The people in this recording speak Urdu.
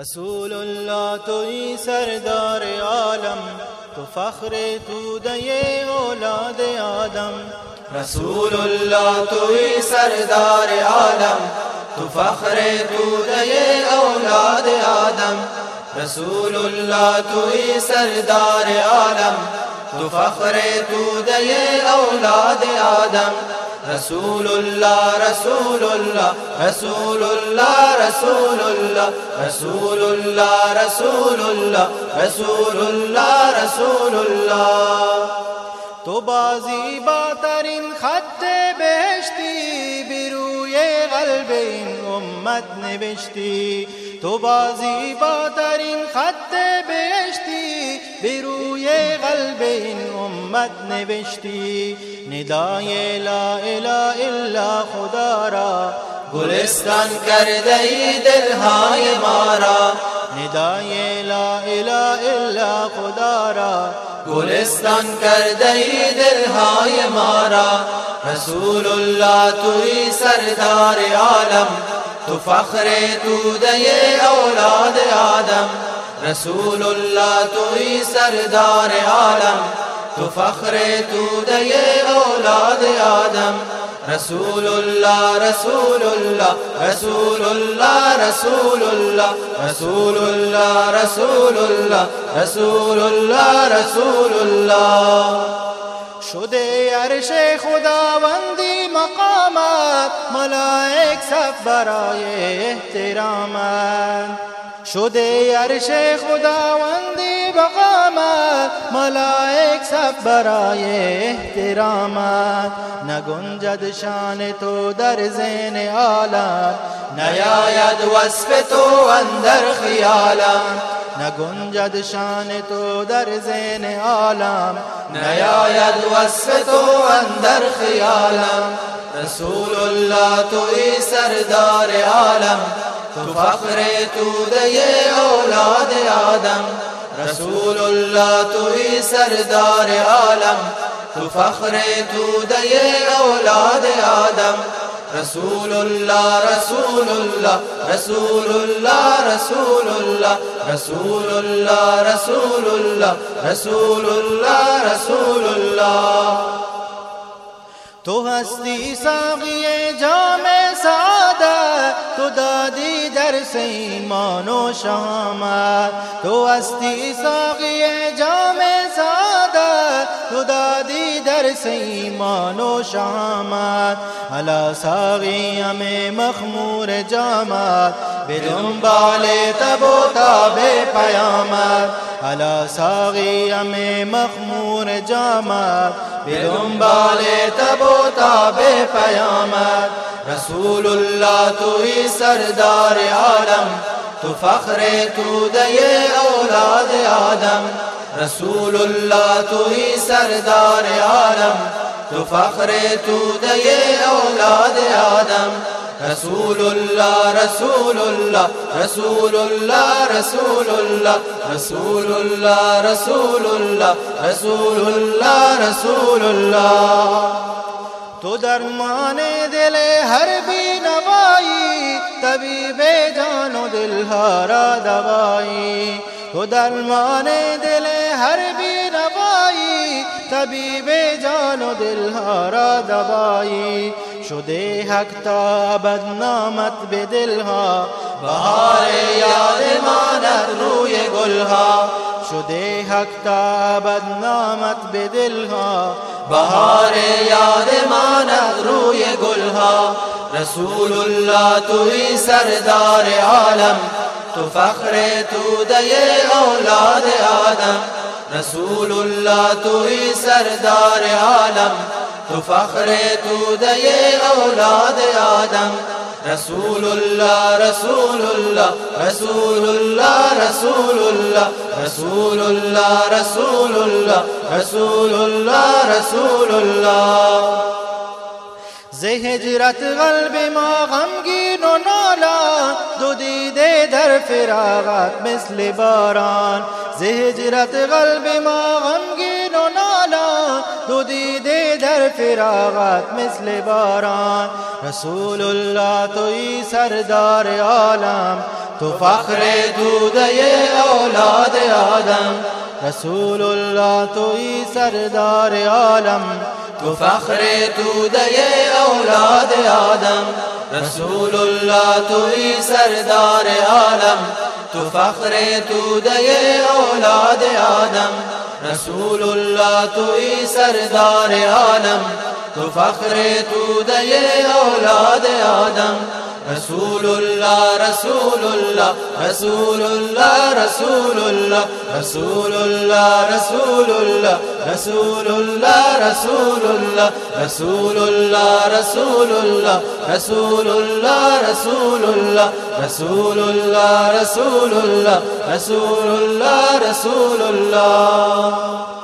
رسول اللہ تو ہی سردار عالم، تو فخر تو دے اولاد آدم۔ رسول اللہ تو ہی سردار عالم، تو فخر تو دے اولاد آدم۔ رسول اللہ تو ہی سردار عالم، تو فخر تو دے اولاد آدم۔ رسول اللہ رسول اللہ رسول اللہ رسول اللہ رسول اللہ رسول اللہ رسول اللہ رسول اللہ تو بازی باترین خط بہشتی بروی قلب این امت نوشتی. تو بازی باترین خط بہشتی بروی قلب این امت نوشتی، ندای لا الہ الا خدا را، گلستان کرده ای دلهای مارا ندای لا الہ الا خدا را، گلستان کرده ای دلهای مارا رسول اللہ توی سردار عالم، تو فخر تو دے اولاد آدم. رسول اللہ توی سردار عالم تو فخر تو دے اولاد آدم رسول اللہ رسول اللہ رسول اللہ رسول اللہ رسول اللہ رسول اللہ رسول اللہ رسول اللہ شده عرش خداوندی مقامت ملائک سب برای احترامت شده عرش خداوندی مقامت ملائک سب برای احترامت. نگنجد شان تو در ذهن عالم نیاید وصف تو اندر خیالم. نگنجد شان تو در ذهن عالم نیاید وصف تو اندر خیالم. رسول اللہ تو ای سردار عالم. تو فخر تو دے اولاد آدم رسول اللہ تو ای سردار عالم۔ تو فخر تو دے اولاد آدم رسول اللہ رسول اللہ رسول اللہ رسول اللہ رسول اللہ رسول اللہ رسول اللہ رسول اللہ تو ہستی ساغی جام سعادت تو دادی در سے ایمان و شامت تو ہستی ساغی جام سعادت دادی در سے ایمان و شامت علا ساغی ہمیں مخمور جامت. بدنبال تب و تاب پیامت. علا ساغی ہمیں مخمور جامت. بدنبال تب و تاب پیامت. رسول اللہ تو ہی سردار عالم. تو فخر تو دے اولاد آدم. رسول اللہ تو ہی سردار عالم، تو فخر تو دے اولاد آدم۔ رسول اللہ رسول اللہ رسول اللہ رسول اللہ رسول اللہ رسول اللہ رسول اللہ رسول اللہ تو درمان دل ہر بھی نوائی طبیب جان و دل ہارا دوائی۔ تو درمان دل ہر بھی نوائی طبیب جان و دل ہارا دوائی شده حق تا بدنامت به دلها بهار یاد روی گلها. شده حق تا بدنامت به دلها بهار یاد روی گلها. رسول اللہ تو ہی سردار عالم تو فخر تو دے اولاد آدم. رسول اللہ تو ہی سردار عالم، تو فخر تو دے اولاد آدم۔ رسول اللہ رسول اللہ رسول اللہ رسول اللہ رسول اللہ رسول اللہ رسول اللہ رسول اللہ زہجرت قلب ما غمگین و نالا دو دیده در فراغت مثل باران. زهجرت قلب ما غمگین و نالا دو تو دیدے در فراغت مثل باران. رسول اللہ تو ای سردار عالم. تو فخر دودے اولاد آدم. رسول اللہ تو ای سردار عالم. تو فخر تو دے اولاد آدم رسول اللہ تو ہی سردار عالم۔ تو فخر تو دے اولاد آدم رسول اللہ تو ہی سردار عالم۔ تو فخر تو دے اولاد آدم۔ رسول الله رسول الله رسول الله رسول الله رسول الله رسول الله رسول الله رسول الله رسول الله رسول الله رسول الله رسول الله رسول الله رسول الله رسول الله رسول الله